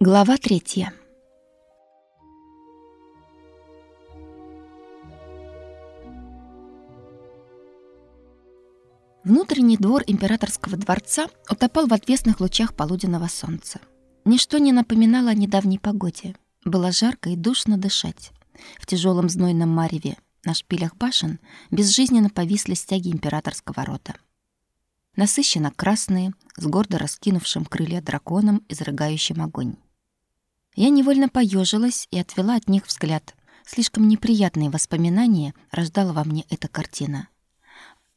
Глава третья. Внутренний двор императорского дворца утопал в отвесных лучах полуденного солнца. Ничто не напоминало о недавней погоде. Было жарко и душно дышать. В тяжелом знойном мареве на шпилях башен безжизненно повисли стяги императорского рота. Насыщенно красные, с гордо раскинувшим крылья драконом, изрыгающим огонь. Я невольно поежилась и отвела от них взгляд. Слишком неприятные воспоминания рождала во мне эта картина.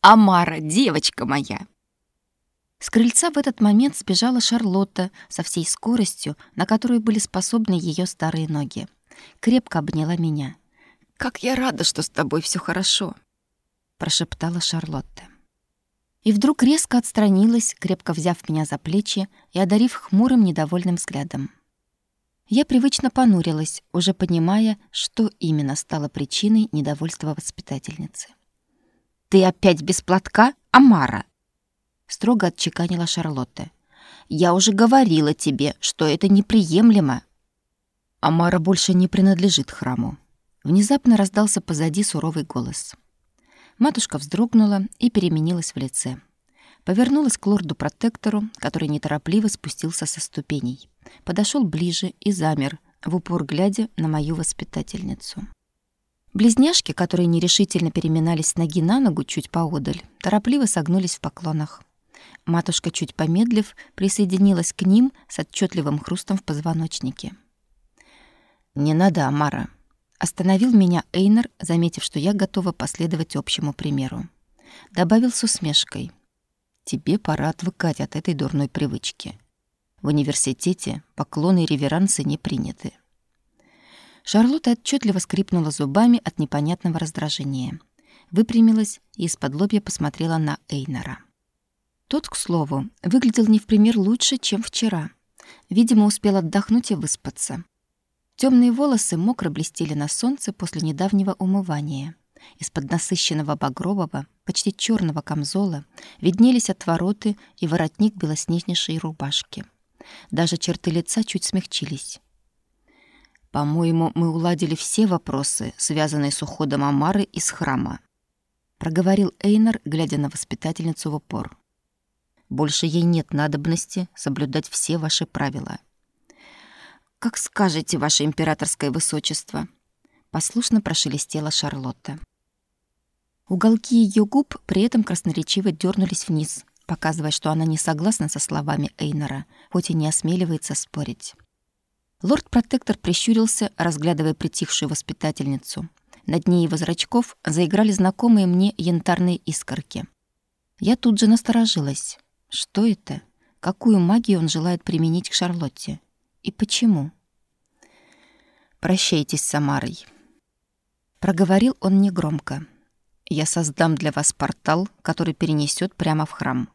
«Амара, девочка моя!» С крыльца в этот момент сбежала Шарлотта со всей скоростью, на которую были способны ее старые ноги. Крепко обняла меня. «Как я рада, что с тобой все хорошо!» прошептала Шарлотта. И вдруг резко отстранилась, крепко взяв меня за плечи и одарив хмурым недовольным взглядом. Я привычно понурилась, уже понимая, что именно стало причиной недовольства воспитательницы. «Ты опять без платка, Амара?» строго отчеканила Шарлотта. «Я уже говорила тебе, что это неприемлемо». Амара больше не принадлежит храму. Внезапно раздался позади суровый голос. Матушка вздрогнула и переменилась в лице. Повернулась к лорду-протектору, который неторопливо спустился со ступеней. Подошел ближе и замер, в упор глядя на мою воспитательницу. Близняшки, которые нерешительно переминались с ноги на ногу чуть поодаль, торопливо согнулись в поклонах. Матушка, чуть помедлив, присоединилась к ним с отчетливым хрустом в позвоночнике. «Не надо, Амара!» Остановил меня Эйнер, заметив, что я готова последовать общему примеру. Добавил с усмешкой. Тебе пора отвыкать от этой дурной привычки. В университете поклоны и реверансы не приняты. Шарлотта отчетливо скрипнула зубами от непонятного раздражения. Выпрямилась и из-под лобья посмотрела на Эйнера. Тот, к слову, выглядел не в пример лучше, чем вчера. Видимо, успел отдохнуть и выспаться. Темные волосы мокро блестели на солнце после недавнего умывания. Из-под насыщенного багрового, почти черного камзола виднелись отвороты и воротник белоснежнейшей рубашки. Даже черты лица чуть смягчились. «По-моему, мы уладили все вопросы, связанные с уходом Амары из храма», проговорил Эйнар, глядя на воспитательницу в упор. «Больше ей нет надобности соблюдать все ваши правила». «Как скажете, ваше императорское высочество», послушно прошелестела Шарлотта. Уголки ее губ при этом красноречиво дернулись вниз, показывая, что она не согласна со словами Эйнора, хоть и не осмеливается спорить. Лорд-протектор прищурился, разглядывая притихшую воспитательницу. На дне его зрачков заиграли знакомые мне янтарные искорки. Я тут же насторожилась. Что это? Какую магию он желает применить к Шарлотте? И почему? «Прощайтесь с Самарой», — проговорил он негромко. Я создам для вас портал, который перенесет прямо в храм.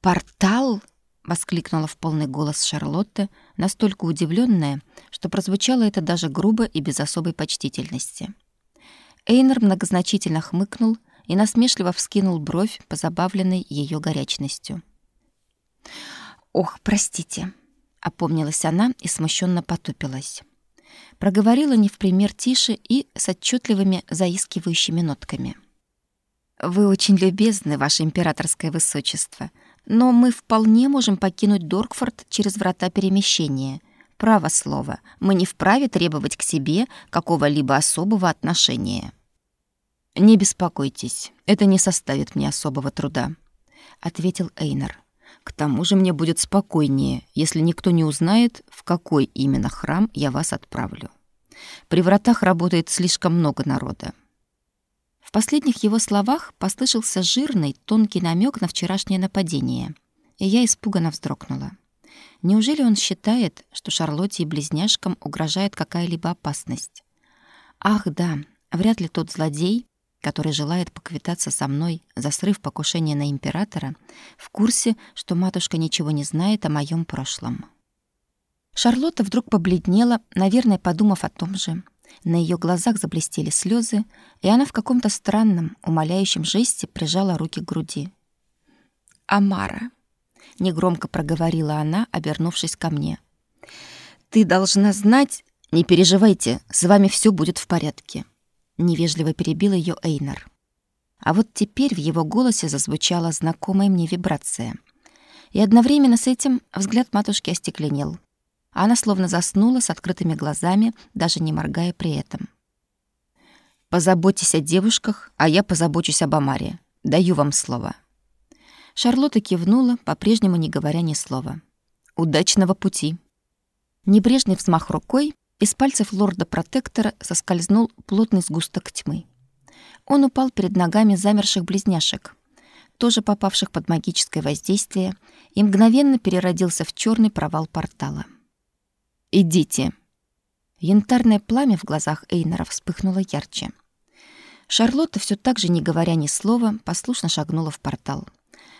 Портал? воскликнула в полный голос Шарлотта, настолько удивленная, что прозвучало это даже грубо и без особой почтительности. Эйнер многозначительно хмыкнул и насмешливо вскинул бровь, позабавленной ее горячностью. «Ох, простите», — опомнилась она и смущенно потупилась проговорила не в пример тише и с отчетливыми заискивающими нотками. «Вы очень любезны, ваше императорское высочество, но мы вполне можем покинуть Доркфорд через врата перемещения. Право слово, мы не вправе требовать к себе какого-либо особого отношения». «Не беспокойтесь, это не составит мне особого труда», — ответил Эйнер. К тому же мне будет спокойнее, если никто не узнает, в какой именно храм я вас отправлю. При вратах работает слишком много народа. В последних его словах послышался жирный, тонкий намек на вчерашнее нападение, и я испуганно вздрогнула. Неужели он считает, что Шарлотте и близняшкам угрожает какая-либо опасность? Ах, да, вряд ли тот злодей, который желает поквитаться со мной за срыв покушения на императора, в курсе, что матушка ничего не знает о моем прошлом. Шарлотта вдруг побледнела, наверное, подумав о том же. На ее глазах заблестели слезы, и она в каком-то странном, умоляющем жесте прижала руки к груди. «Амара», — негромко проговорила она, обернувшись ко мне, — ты должна знать... Не переживайте, с вами все будет в порядке. Невежливо перебил ее Эйнар. А вот теперь в его голосе зазвучала знакомая мне вибрация. И одновременно с этим взгляд матушки остекленел. Она словно заснула с открытыми глазами, даже не моргая при этом. «Позаботьтесь о девушках, а я позабочусь об Амаре. Даю вам слово». Шарлотта кивнула, по-прежнему не говоря ни слова. «Удачного пути!» Небрежный взмах рукой, из пальцев лорда-протектора соскользнул плотный сгусток тьмы. Он упал перед ногами замерших близняшек, тоже попавших под магическое воздействие, и мгновенно переродился в черный провал портала. «Идите!» Янтарное пламя в глазах Эйнера вспыхнуло ярче. Шарлотта, все так же не говоря ни слова, послушно шагнула в портал.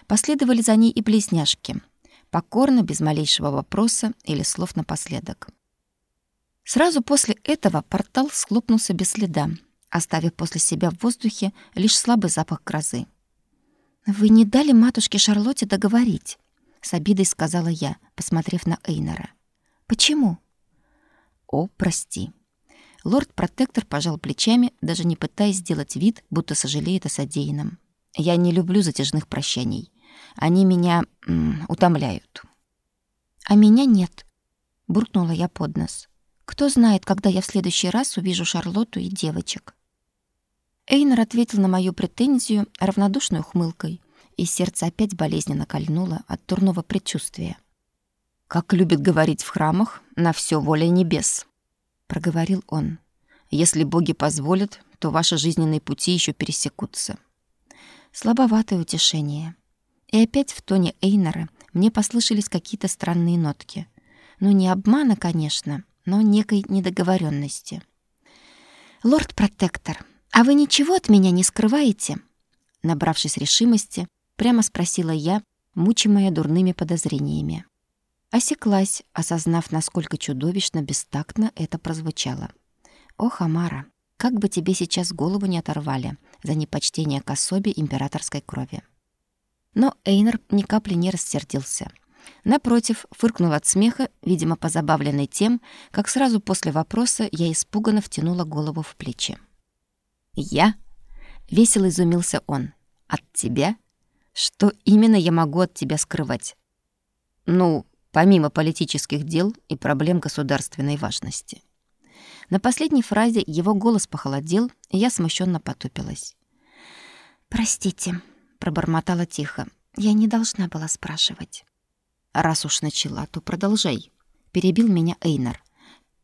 Последовали за ней и близняшки, покорно, без малейшего вопроса или слов напоследок. Сразу после этого портал схлопнулся без следа, оставив после себя в воздухе лишь слабый запах грозы. «Вы не дали матушке Шарлотте договорить», — с обидой сказала я, посмотрев на Эйнора. «Почему?» «О, прости». Лорд-протектор пожал плечами, даже не пытаясь сделать вид, будто сожалеет о содеянном. «Я не люблю затяжных прощаний. Они меня м, утомляют». «А меня нет», — буркнула я под нос. «Кто знает, когда я в следующий раз увижу Шарлотту и девочек». Эйнер ответил на мою претензию равнодушной ухмылкой, и сердце опять болезненно кольнуло от турного предчувствия. «Как любит говорить в храмах, на все воля небес», — проговорил он. «Если боги позволят, то ваши жизненные пути еще пересекутся». Слабоватое утешение. И опять в тоне Эйнера мне послышались какие-то странные нотки. Ну, не обмана, конечно, но некой недоговоренности. «Лорд-протектор, а вы ничего от меня не скрываете?» Набравшись решимости, прямо спросила я, мучимая дурными подозрениями. Осеклась, осознав, насколько чудовищно бестактно это прозвучало. «Ох, Амара, как бы тебе сейчас голову не оторвали за непочтение к особе императорской крови!» Но Эйнер ни капли не рассердился. Напротив, фыркнул от смеха, видимо, позабавленный тем, как сразу после вопроса я испуганно втянула голову в плечи. «Я?» — весело изумился он. «От тебя? Что именно я могу от тебя скрывать?» «Ну, помимо политических дел и проблем государственной важности». На последней фразе его голос похолодел, и я смущенно потупилась. «Простите», — пробормотала тихо. «Я не должна была спрашивать». «Раз уж начала, то продолжай», — перебил меня Эйнар.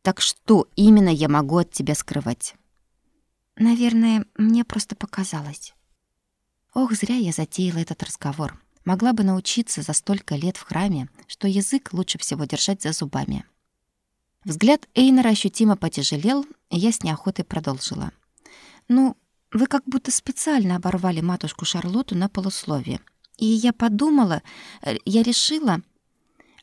«Так что именно я могу от тебя скрывать?» Наверное, мне просто показалось. Ох, зря я затеяла этот разговор. Могла бы научиться за столько лет в храме, что язык лучше всего держать за зубами. Взгляд Эйнера ощутимо потяжелел, и я с неохотой продолжила. «Ну, вы как будто специально оборвали матушку Шарлотту на полусловие. И я подумала, э, я решила...»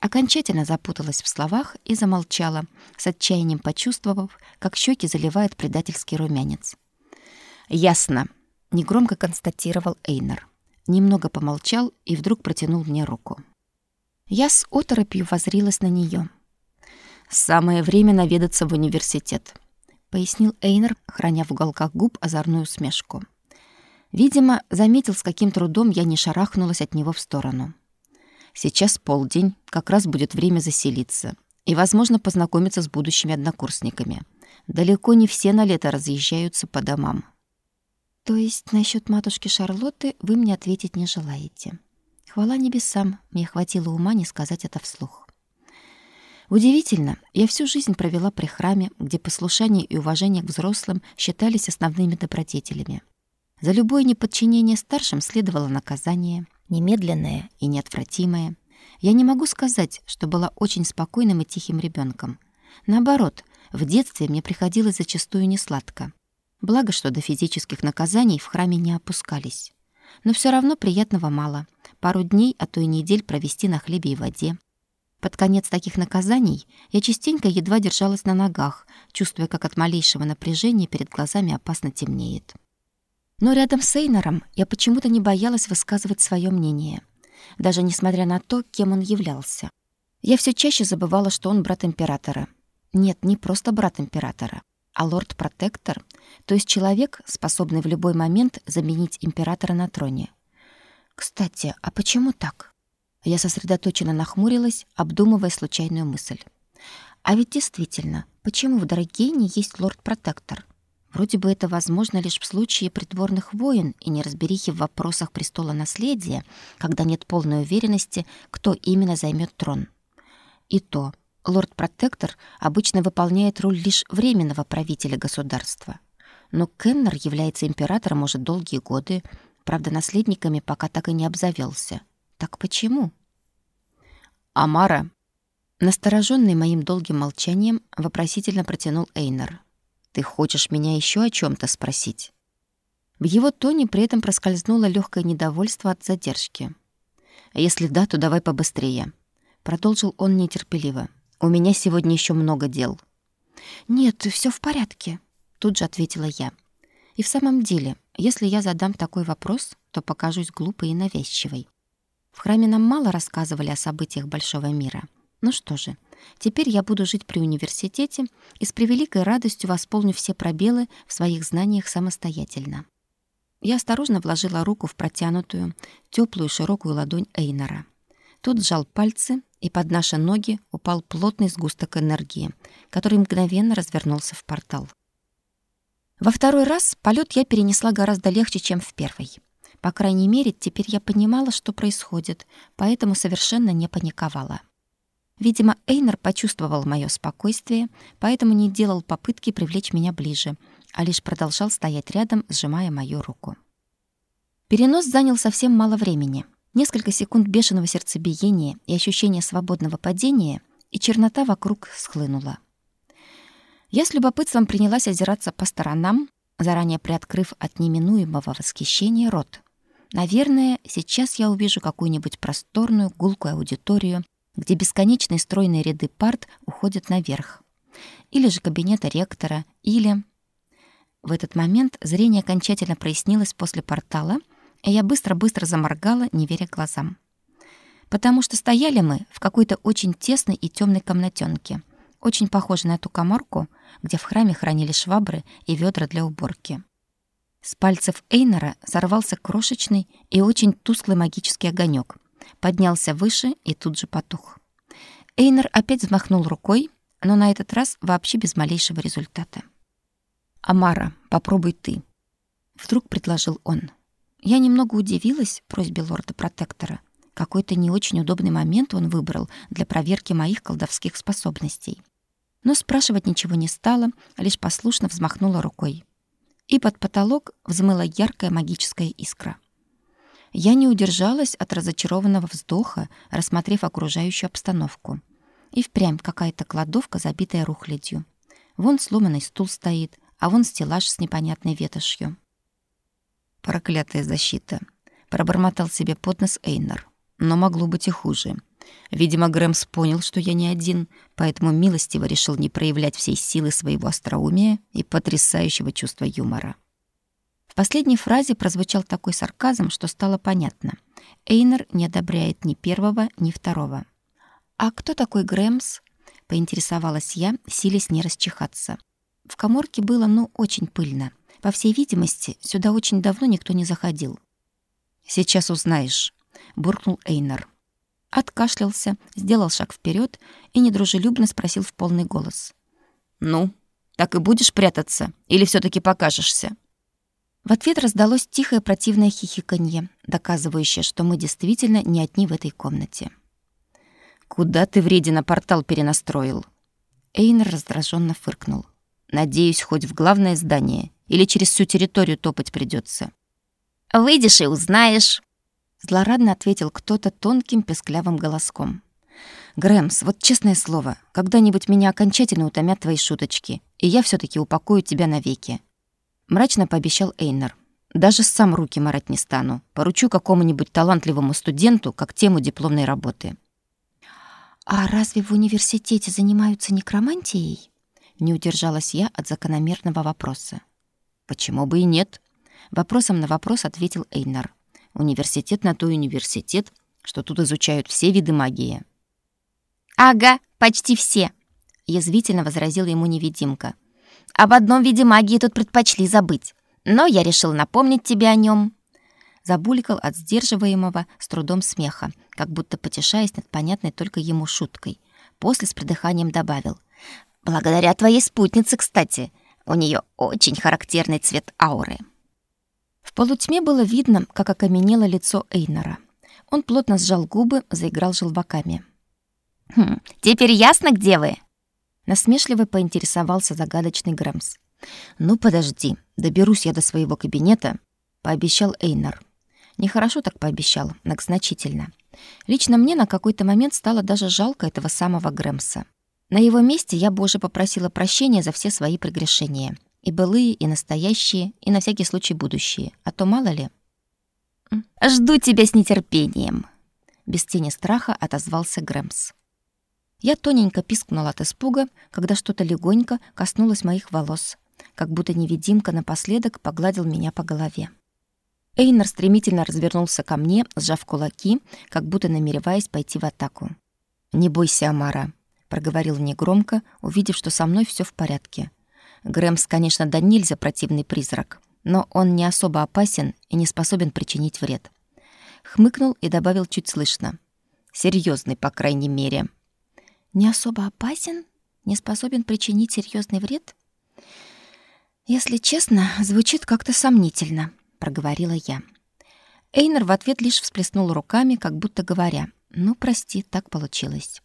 Окончательно запуталась в словах и замолчала, с отчаянием почувствовав, как щеки заливает предательский румянец. «Ясно», — негромко констатировал Эйнер. Немного помолчал и вдруг протянул мне руку. Я с оторопью возрилась на нее. «Самое время наведаться в университет», — пояснил Эйнер, храня в уголках губ озорную смешку. Видимо, заметил, с каким трудом я не шарахнулась от него в сторону. Сейчас полдень, как раз будет время заселиться и, возможно, познакомиться с будущими однокурсниками. Далеко не все на лето разъезжаются по домам. То есть насчет матушки Шарлотты вы мне ответить не желаете. Хвала небесам, мне хватило ума не сказать это вслух. Удивительно, я всю жизнь провела при храме, где послушание и уважение к взрослым считались основными добродетелями. За любое неподчинение старшим следовало наказание, немедленное и неотвратимое. Я не могу сказать, что была очень спокойным и тихим ребенком. Наоборот, в детстве мне приходилось зачастую несладко. Благо, что до физических наказаний в храме не опускались. Но все равно приятного мало. Пару дней, а то и недель провести на хлебе и воде. Под конец таких наказаний я частенько едва держалась на ногах, чувствуя, как от малейшего напряжения перед глазами опасно темнеет. Но рядом с Эйнором я почему-то не боялась высказывать свое мнение, даже несмотря на то, кем он являлся. Я все чаще забывала, что он брат императора. Нет, не просто брат императора, а лорд-протектор, то есть человек, способный в любой момент заменить императора на троне. Кстати, а почему так? Я сосредоточенно нахмурилась, обдумывая случайную мысль. А ведь действительно, почему в Дорогейне есть лорд-протектор? Вроде бы это возможно лишь в случае придворных войн и неразберихи в вопросах престола наследия, когда нет полной уверенности, кто именно займет трон. И то, лорд-протектор обычно выполняет роль лишь временного правителя государства. Но Кеннер является императором уже долгие годы, правда, наследниками пока так и не обзавелся. Так почему? Амара, настороженный моим долгим молчанием, вопросительно протянул Эйнер. Ты хочешь меня еще о чем то спросить? В его тоне при этом проскользнуло легкое недовольство от задержки. Если да, то давай побыстрее, продолжил он нетерпеливо. У меня сегодня еще много дел. Нет, все в порядке, тут же ответила я. И в самом деле, если я задам такой вопрос, то покажусь глупой и навязчивой. В храме нам мало рассказывали о событиях большого мира. Ну что же, теперь я буду жить при университете и с превеликой радостью восполню все пробелы в своих знаниях самостоятельно. Я осторожно вложила руку в протянутую, теплую широкую ладонь Эйнора. Тот сжал пальцы, и под наши ноги упал плотный сгусток энергии, который мгновенно развернулся в портал. Во второй раз полет я перенесла гораздо легче, чем в первый. По крайней мере, теперь я понимала, что происходит, поэтому совершенно не паниковала. Видимо, Эйнер почувствовал мое спокойствие, поэтому не делал попытки привлечь меня ближе, а лишь продолжал стоять рядом, сжимая мою руку. Перенос занял совсем мало времени. Несколько секунд бешеного сердцебиения и ощущения свободного падения, и чернота вокруг схлынула. Я с любопытством принялась озираться по сторонам, заранее приоткрыв от неминуемого восхищения рот. Наверное, сейчас я увижу какую-нибудь просторную гулкую аудиторию, где бесконечные стройные ряды парт уходят наверх. Или же кабинета ректора, или... В этот момент зрение окончательно прояснилось после портала, и я быстро-быстро заморгала, не веря глазам. Потому что стояли мы в какой-то очень тесной и темной комнатенке, очень похожей на ту коморку, где в храме хранили швабры и ведра для уборки. С пальцев Эйнера сорвался крошечный и очень тусклый магический огонек, поднялся выше и тут же потух. Эйнер опять взмахнул рукой, но на этот раз вообще без малейшего результата. «Амара, попробуй ты», — вдруг предложил он. Я немного удивилась просьбе лорда-протектора. Какой-то не очень удобный момент он выбрал для проверки моих колдовских способностей. Но спрашивать ничего не стала, лишь послушно взмахнула рукой и под потолок взмыла яркая магическая искра. Я не удержалась от разочарованного вздоха, рассмотрев окружающую обстановку. И впрямь какая-то кладовка, забитая рухлядью. Вон сломанный стул стоит, а вон стеллаж с непонятной ветошью. «Проклятая защита!» — пробормотал себе под нос Эйнар. «Но могло быть и хуже. Видимо, Грэмс понял, что я не один, поэтому милостиво решил не проявлять всей силы своего остроумия и потрясающего чувства юмора. В последней фразе прозвучал такой сарказм, что стало понятно. Эйнер не одобряет ни первого, ни второго. «А кто такой Грэмс?» — поинтересовалась я, силясь не расчихаться. В коморке было, ну, очень пыльно. По всей видимости, сюда очень давно никто не заходил. «Сейчас узнаешь», — буркнул Эйнер откашлялся, сделал шаг вперед и недружелюбно спросил в полный голос. «Ну, так и будешь прятаться? Или все таки покажешься?» В ответ раздалось тихое противное хихиканье, доказывающее, что мы действительно не одни в этой комнате. «Куда ты, вредина, портал перенастроил?» Эйнер раздраженно фыркнул. «Надеюсь, хоть в главное здание, или через всю территорию топать придется. «Выйдешь и узнаешь», Злорадно ответил кто-то тонким песклявым голоском. «Грэмс, вот честное слово, когда-нибудь меня окончательно утомят твои шуточки, и я все таки упакую тебя навеки». Мрачно пообещал Эйнер. «Даже сам руки марать не стану. Поручу какому-нибудь талантливому студенту как тему дипломной работы». «А разве в университете занимаются некромантией?» Не удержалась я от закономерного вопроса. «Почему бы и нет?» Вопросом на вопрос ответил Ага, почти все, язвительно возразил ему невидимка. Об одном виде магии тут предпочли забыть, но я решил напомнить тебе о нем. Забулькал от сдерживаемого с трудом смеха, как будто потешаясь над понятной только ему шуткой. После с придыханием добавил: "Благодаря твоей спутнице, кстати, у нее очень характерный цвет ауры". В полутьме было видно, как окаменело лицо Эйнора. Он плотно сжал губы, заиграл желваками. «Хм, теперь ясно, где вы?» Насмешливо поинтересовался загадочный Грэмс. «Ну, подожди, доберусь я до своего кабинета», — пообещал Эйнар. Нехорошо так пообещал, многозначительно. Лично мне на какой-то момент стало даже жалко этого самого Грэмса. На его месте я бы уже попросила прощения за все свои прегрешения. И былые, и настоящие, и на всякий случай будущие. А то мало ли. «Жду тебя с нетерпением», — без тени страха отозвался Грэмс. Я тоненько пискнула от испуга, когда что-то легонько коснулось моих волос, как будто невидимка напоследок погладил меня по голове. Эйнер стремительно развернулся ко мне, сжав кулаки, как будто намереваясь пойти в атаку. «Не бойся, Амара», — проговорил негромко, увидев, что со мной все в порядке. Грэмс, конечно, да нельзя противный призрак, но он не особо опасен и не способен причинить вред. Хмыкнул и добавил чуть слышно. Серьезный, по крайней мере не особо опасен, не способен причинить серьезный вред? Если честно, звучит как-то сомнительно, проговорила я. Эйнер в ответ лишь всплеснул руками, как будто говоря: "Ну, прости, так получилось".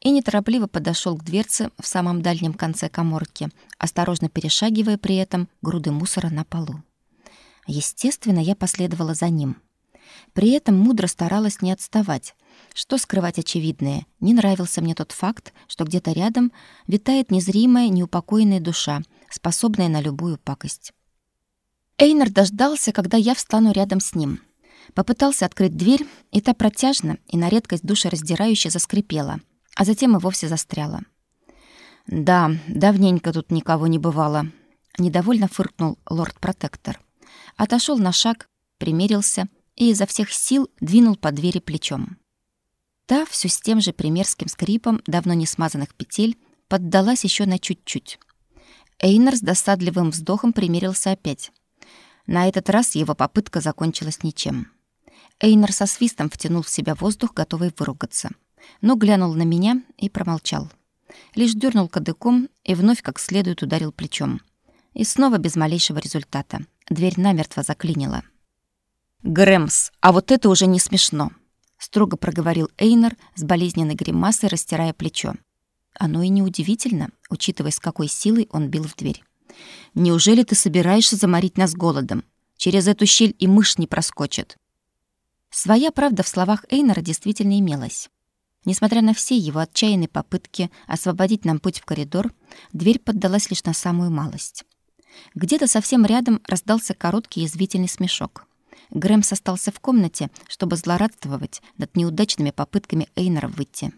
И неторопливо подошел к дверце в самом дальнем конце каморки, осторожно перешагивая при этом груды мусора на полу. Естественно, я последовала за ним. При этом мудро старалась не отставать, что скрывать очевидное? Не нравился мне тот факт, что где-то рядом витает незримая, неупокоенная душа, способная на любую пакость. Эйнер дождался, когда я встану рядом с ним. Попытался открыть дверь, и та протяжно и на редкость душераздирающе заскрипела, а затем и вовсе застряла. «Да, давненько тут никого не бывало», — недовольно фыркнул лорд-протектор. Отошел на шаг, примерился и изо всех сил двинул по двери плечом. Та все с тем же примерским скрипом давно не смазанных петель поддалась еще на чуть-чуть. Эйнер с досадливым вздохом примерился опять. На этот раз его попытка закончилась ничем. Эйнер со свистом втянул в себя воздух, готовый выругаться, но глянул на меня и промолчал. Лишь дернул кадыком и вновь как следует ударил плечом. И снова без малейшего результата. Дверь намертво заклинила. «Грэмс, а вот это уже не смешно!» Строго проговорил Эйнер с болезненной гримасой, растирая плечо. Оно и неудивительно, учитывая, с какой силой он бил в дверь. Неужели ты собираешься заморить нас голодом? Через эту щель и мышь не проскочит. Своя правда в словах Эйнера действительно имелась. Несмотря на все его отчаянные попытки освободить нам путь в коридор, дверь поддалась лишь на самую малость. Где-то совсем рядом раздался короткий язвительный смешок. Грэмс остался в комнате, чтобы злорадствовать над неудачными попытками Эйнера выйти.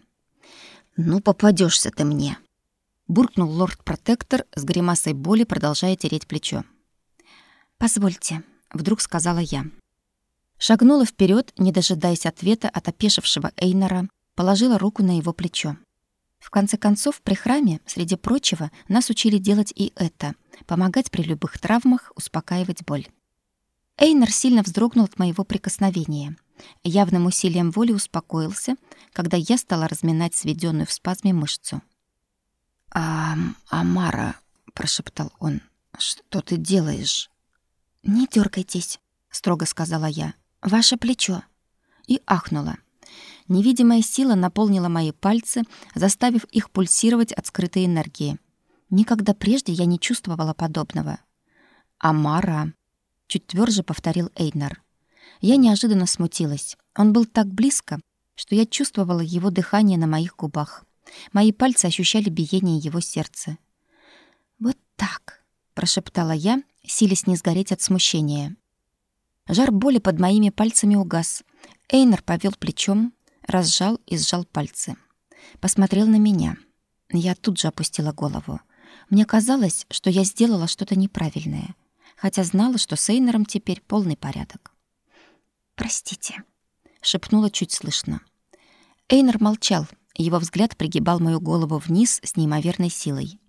«Ну, попадешься ты мне!» Буркнул лорд-протектор с гримасой боли, продолжая тереть плечо. «Позвольте», — вдруг сказала я. Шагнула вперед, не дожидаясь ответа от опешившего Эйнера, положила руку на его плечо. В конце концов, при храме, среди прочего, нас учили делать и это — помогать при любых травмах, успокаивать боль. Эйнер сильно вздрогнул от моего прикосновения. Явным усилием воли успокоился, когда я стала разминать сведенную в спазме мышцу. «А, Амара», — прошептал он, — «что ты делаешь?» «Не дергайтесь», — строго сказала я. «Ваше плечо». И ахнула. Невидимая сила наполнила мои пальцы, заставив их пульсировать от скрытой энергии. Никогда прежде я не чувствовала подобного. «Амара», чуть тверже повторил Эйнар. Я неожиданно смутилась. Он был так близко, что я чувствовала его дыхание на моих губах. Мои пальцы ощущали биение его сердца. Вот так, прошептала я, силясь не сгореть от смущения. Жар боли под моими пальцами угас. Эйнар повел плечом, разжал и сжал пальцы. Посмотрел на меня. Я тут же опустила голову. Мне казалось, что я сделала что-то неправильное хотя знала, что с Эйнером теперь полный порядок. «Простите», — шепнула чуть слышно. Эйнер молчал, Его взгляд пригибал мою голову вниз с неимоверной силой.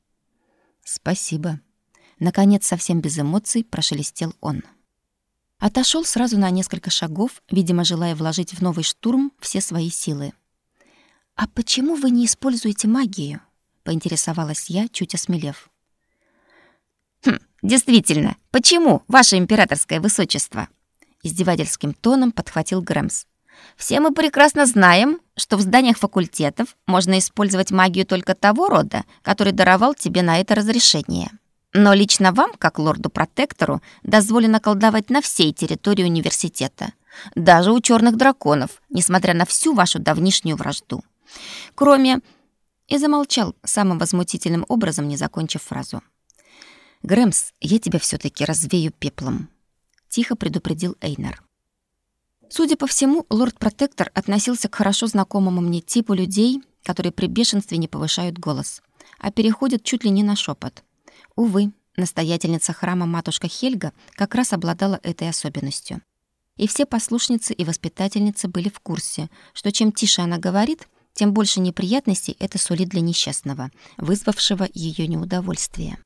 «Спасибо». Наконец, совсем без эмоций, прошелестел он. Отошел сразу на несколько шагов, видимо, желая вложить в новый штурм все свои силы. «А почему вы не используете магию?» — поинтересовалась я, чуть осмелев. «Хм, действительно, почему, ваше императорское высочество?» Издевательским тоном подхватил Грэмс. «Все мы прекрасно знаем, что в зданиях факультетов можно использовать магию только того рода, который даровал тебе на это разрешение». Но лично вам, как лорду-протектору, дозволено колдовать на всей территории университета, даже у черных драконов, несмотря на всю вашу давнишнюю вражду. Кроме... И замолчал, самым возмутительным образом не закончив фразу. «Грэмс, я тебя все таки развею пеплом», — тихо предупредил Эйнер. Судя по всему, лорд-протектор относился к хорошо знакомому мне типу людей, которые при бешенстве не повышают голос, а переходят чуть ли не на шепот. Увы, настоятельница храма матушка Хельга как раз обладала этой особенностью. И все послушницы и воспитательницы были в курсе, что чем тише она говорит, тем больше неприятностей это сулит для несчастного, вызвавшего ее неудовольствие.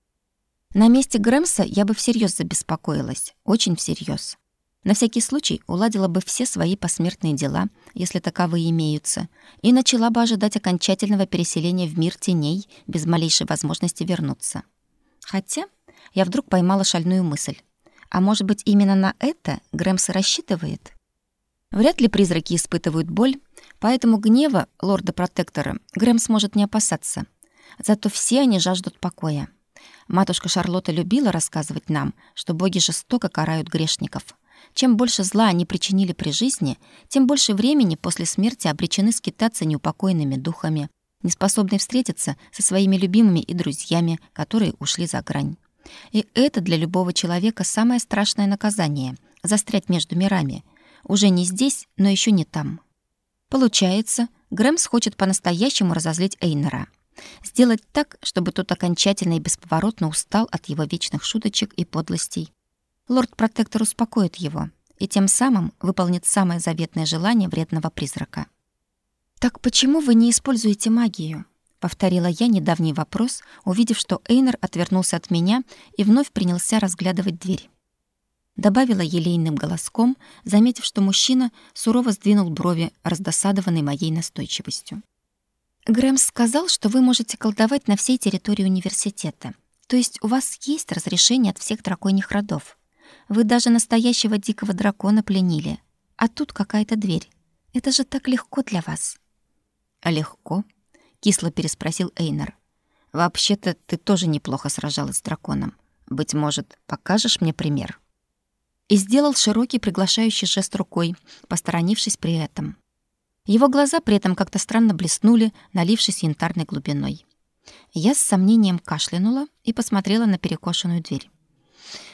На месте Грэмса я бы всерьез забеспокоилась, очень всерьез. На всякий случай уладила бы все свои посмертные дела, если таковые имеются, и начала бы ожидать окончательного переселения в мир теней без малейшей возможности вернуться. Хотя я вдруг поймала шальную мысль. А может быть, именно на это Грэмс рассчитывает? Вряд ли призраки испытывают боль, поэтому гнева лорда-протектора Грэмс может не опасаться. Зато все они жаждут покоя. Матушка Шарлотта любила рассказывать нам, что боги жестоко карают грешников. Чем больше зла они причинили при жизни, тем больше времени после смерти обречены скитаться неупокоенными духами, не способный встретиться со своими любимыми и друзьями, которые ушли за грань. И это для любого человека самое страшное наказание — застрять между мирами. Уже не здесь, но еще не там. Получается, Грэмс хочет по-настоящему разозлить Эйнера. Сделать так, чтобы тот окончательно и бесповоротно устал от его вечных шуточек и подлостей. Лорд-протектор успокоит его и тем самым выполнит самое заветное желание вредного призрака. «Так почему вы не используете магию?» — повторила я недавний вопрос, увидев, что Эйнер отвернулся от меня и вновь принялся разглядывать дверь. Добавила елейным голоском, заметив, что мужчина сурово сдвинул брови, раздосадованный моей настойчивостью. «Грэмс сказал, что вы можете колдовать на всей территории университета. То есть у вас есть разрешение от всех драконьих родов. Вы даже настоящего дикого дракона пленили. А тут какая-то дверь. Это же так легко для вас». «А легко?» — кисло переспросил Эйнер. «Вообще-то ты тоже неплохо сражалась с драконом. Быть может, покажешь мне пример?» И сделал широкий приглашающий жест рукой, посторонившись при этом. Его глаза при этом как-то странно блеснули, налившись янтарной глубиной. Я с сомнением кашлянула и посмотрела на перекошенную дверь.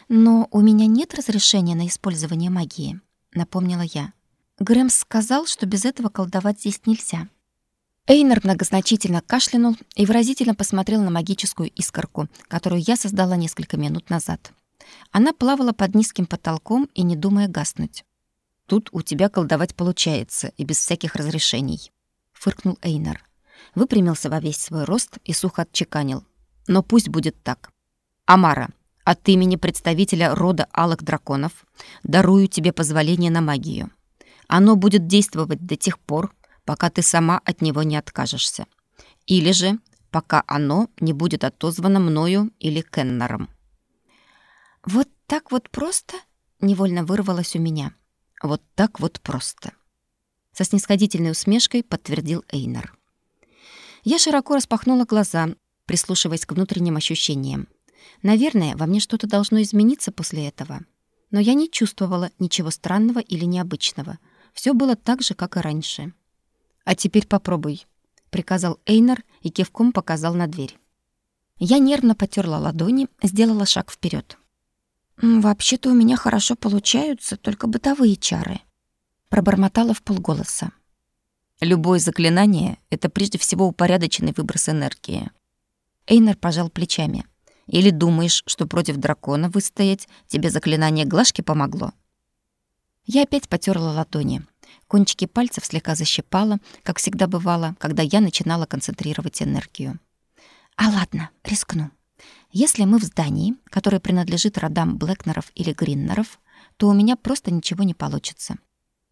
«Но у меня нет разрешения на использование магии», — напомнила я. Грэмс сказал, что без этого колдовать здесь нельзя. Эйнер многозначительно кашлянул и выразительно посмотрел на магическую искорку, которую я создала несколько минут назад. Она плавала под низким потолком и не думая гаснуть. «Тут у тебя колдовать получается, и без всяких разрешений», — фыркнул Эйнер. Выпрямился во весь свой рост и сухо отчеканил. «Но пусть будет так. Амара, от имени представителя рода алых драконов дарую тебе позволение на магию. Оно будет действовать до тех пор, пока ты сама от него не откажешься. Или же пока оно не будет отозвано мною или Кеннером. Вот так вот просто невольно вырвалось у меня. Вот так вот просто. Со снисходительной усмешкой подтвердил Эйнер. Я широко распахнула глаза, прислушиваясь к внутренним ощущениям. Наверное, во мне что-то должно измениться после этого. Но я не чувствовала ничего странного или необычного. Все было так же, как и раньше. «А теперь попробуй», — приказал Эйнар и кивком показал на дверь. Я нервно потерла ладони, сделала шаг вперед. «Вообще-то у меня хорошо получаются только бытовые чары», — пробормотала в полголоса. «Любое заклинание — это прежде всего упорядоченный выброс энергии». Эйнар пожал плечами. «Или думаешь, что против дракона выстоять тебе заклинание глажки помогло?» Я опять потерла ладони. Кончики пальцев слегка защипало, как всегда бывало, когда я начинала концентрировать энергию. А ладно, рискну. Если мы в здании, которое принадлежит родам Блэкнеров или Гриннеров, то у меня просто ничего не получится.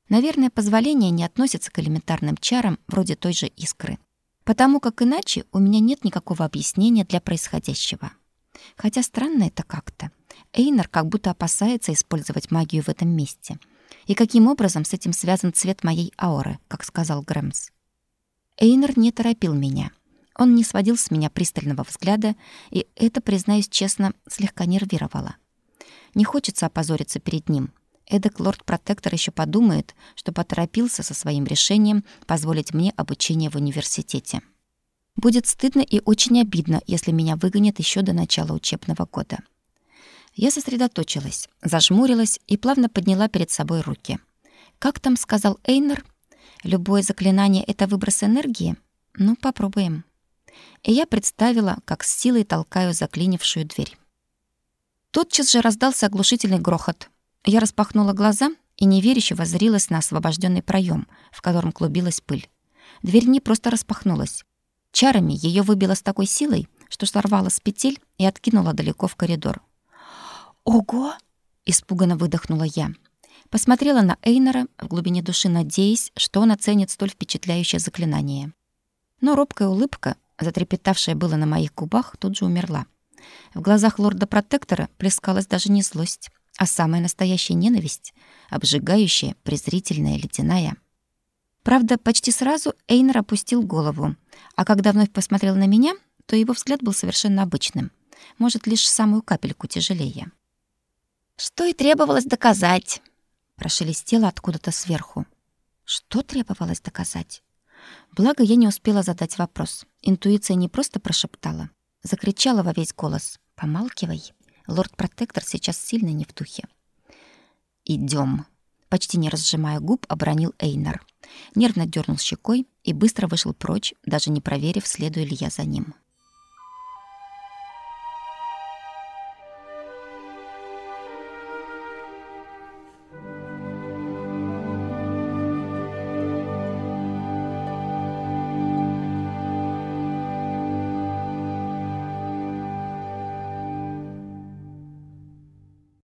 Наверное, позволение не относится к элементарным чарам вроде той же искры. Потому как иначе у меня нет никакого объяснения для происходящего. Хотя странно это как-то. Эйнер как будто опасается использовать магию в этом месте. И каким образом с этим связан цвет моей ауры, как сказал Грэмс. Эйнер не торопил меня. Он не сводил с меня пристального взгляда, и это, признаюсь честно, слегка нервировало. Не хочется опозориться перед ним. Эдак лорд-протектор еще подумает, что поторопился со своим решением позволить мне обучение в университете. Будет стыдно и очень обидно, если меня выгонят еще до начала учебного года. Я сосредоточилась, зажмурилась и плавно подняла перед собой руки. Как там сказал Эйнер? Любое заклинание — это выброс энергии? Ну, попробуем. И я представила, как с силой толкаю заклинившую дверь. Тотчас же раздался оглушительный грохот. Я распахнула глаза и неверяще воззрилась на освобожденный проем, в котором клубилась пыль. Дверь не просто распахнулась. Чарами ее выбило с такой силой, что сорвала с петель и откинула далеко в коридор. «Ого!» — испуганно выдохнула я. Посмотрела на Эйнера в глубине души, надеясь, что он оценит столь впечатляющее заклинание. Но робкая улыбка, затрепетавшая было на моих губах, тут же умерла. В глазах лорда-протектора плескалась даже не злость, а самая настоящая ненависть, обжигающая, презрительная, ледяная. Правда, почти сразу Эйнер опустил голову, а когда вновь посмотрел на меня, то его взгляд был совершенно обычным, может, лишь самую капельку тяжелее. «Что и требовалось доказать», — прошелестело откуда-то сверху. Что требовалось доказать? Благо, я не успела задать вопрос. Интуиция не просто прошептала, закричала во весь голос. «Помалкивай, лорд-протектор сейчас сильно не в духе». «Идём», — почти не разжимая губ, обронил Эйнар нервно дернул щекой и быстро вышел прочь, даже не проверив, следую ли я за ним.